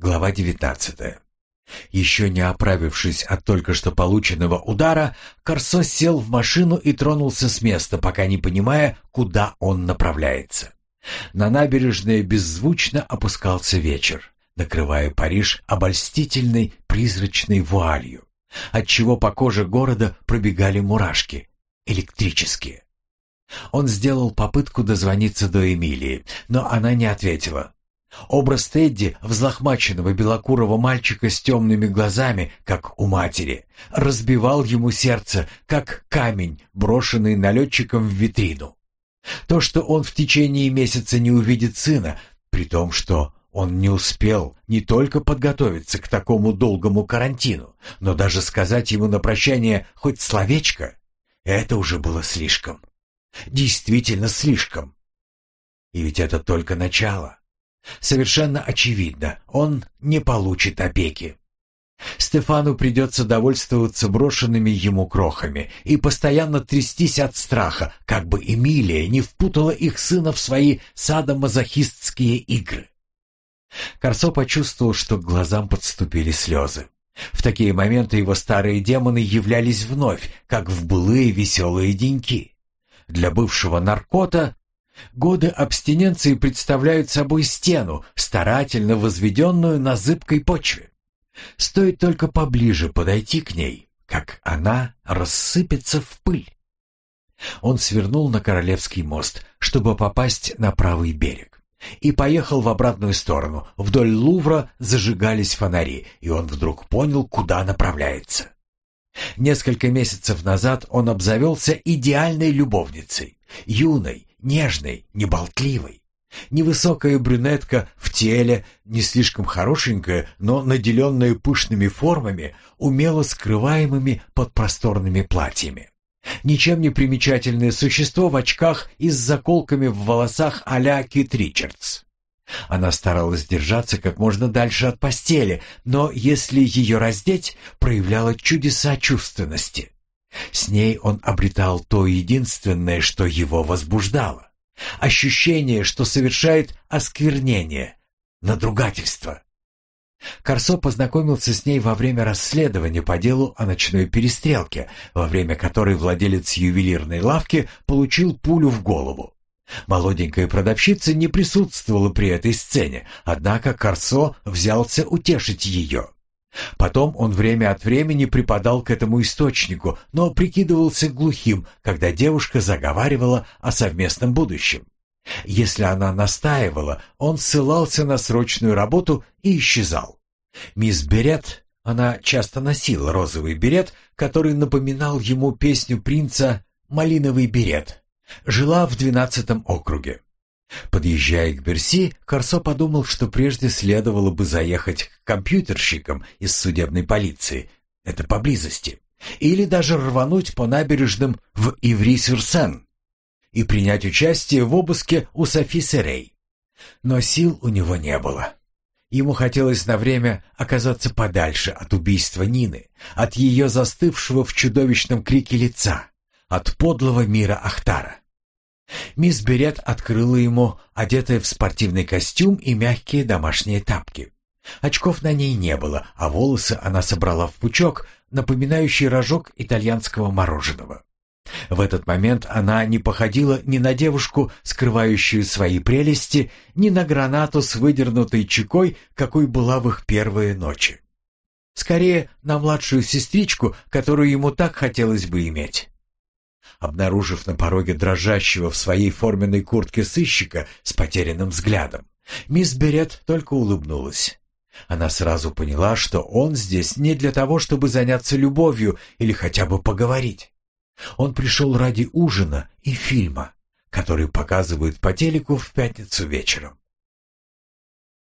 Глава 19. Еще не оправившись от только что полученного удара, Корсо сел в машину и тронулся с места, пока не понимая, куда он направляется. На набережной беззвучно опускался вечер, накрывая Париж обольстительной призрачной вуалью, отчего по коже города пробегали мурашки, электрические. Он сделал попытку дозвониться до Эмилии, но она не ответила. Образ Тедди, взлохмаченного белокурого мальчика с темными глазами, как у матери, разбивал ему сердце, как камень, брошенный налетчиком в витрину. То, что он в течение месяца не увидит сына, при том, что он не успел не только подготовиться к такому долгому карантину, но даже сказать ему на прощание хоть словечко, это уже было слишком. Действительно слишком. И ведь это только начало. Совершенно очевидно, он не получит опеки. Стефану придется довольствоваться брошенными ему крохами и постоянно трястись от страха, как бы Эмилия не впутала их сына в свои садомазохистские игры. Корсо почувствовал, что к глазам подступили слезы. В такие моменты его старые демоны являлись вновь, как в былые веселые деньки. Для бывшего наркота Годы абстиненции представляют собой стену, старательно возведенную на зыбкой почве. Стоит только поближе подойти к ней, как она рассыпется в пыль. Он свернул на Королевский мост, чтобы попасть на правый берег, и поехал в обратную сторону. Вдоль Лувра зажигались фонари, и он вдруг понял, куда направляется. Несколько месяцев назад он обзавелся идеальной любовницей, юной, нежной, неболтливой. Невысокая брюнетка в теле, не слишком хорошенькая, но наделенная пышными формами, умело скрываемыми под просторными платьями. Ничем не примечательное существо в очках и с заколками в волосах а-ля Кит Ричардс. Она старалась держаться как можно дальше от постели, но если ее раздеть, проявляла чудеса чувственности. С ней он обретал то единственное, что его возбуждало. Ощущение, что совершает осквернение, надругательство. Корсо познакомился с ней во время расследования по делу о ночной перестрелке, во время которой владелец ювелирной лавки получил пулю в голову. Молоденькая продавщица не присутствовала при этой сцене, однако Корсо взялся утешить ее. Потом он время от времени припадал к этому источнику, но прикидывался глухим, когда девушка заговаривала о совместном будущем. Если она настаивала, он ссылался на срочную работу и исчезал. Мисс Берет, она часто носила розовый берет, который напоминал ему песню принца «Малиновый берет», жила в двенадцатом округе. Подъезжая к Берси, Корсо подумал, что прежде следовало бы заехать к компьютерщикам из судебной полиции, это поблизости, или даже рвануть по набережным в Иври-Сюрсен и принять участие в обыске у Софи Серей. Но сил у него не было. Ему хотелось на время оказаться подальше от убийства Нины, от ее застывшего в чудовищном крике лица, от подлого мира Ахтара. Мисс Берет открыла ему, одетая в спортивный костюм и мягкие домашние тапки. Очков на ней не было, а волосы она собрала в пучок, напоминающий рожок итальянского мороженого. В этот момент она не походила ни на девушку, скрывающую свои прелести, ни на гранату с выдернутой чекой, какой была в их первые ночи. Скорее, на младшую сестричку, которую ему так хотелось бы иметь. Обнаружив на пороге дрожащего в своей форменной куртке сыщика с потерянным взглядом, мисс Берет только улыбнулась. Она сразу поняла, что он здесь не для того, чтобы заняться любовью или хотя бы поговорить. Он пришел ради ужина и фильма, который показывают по телеку в пятницу вечером.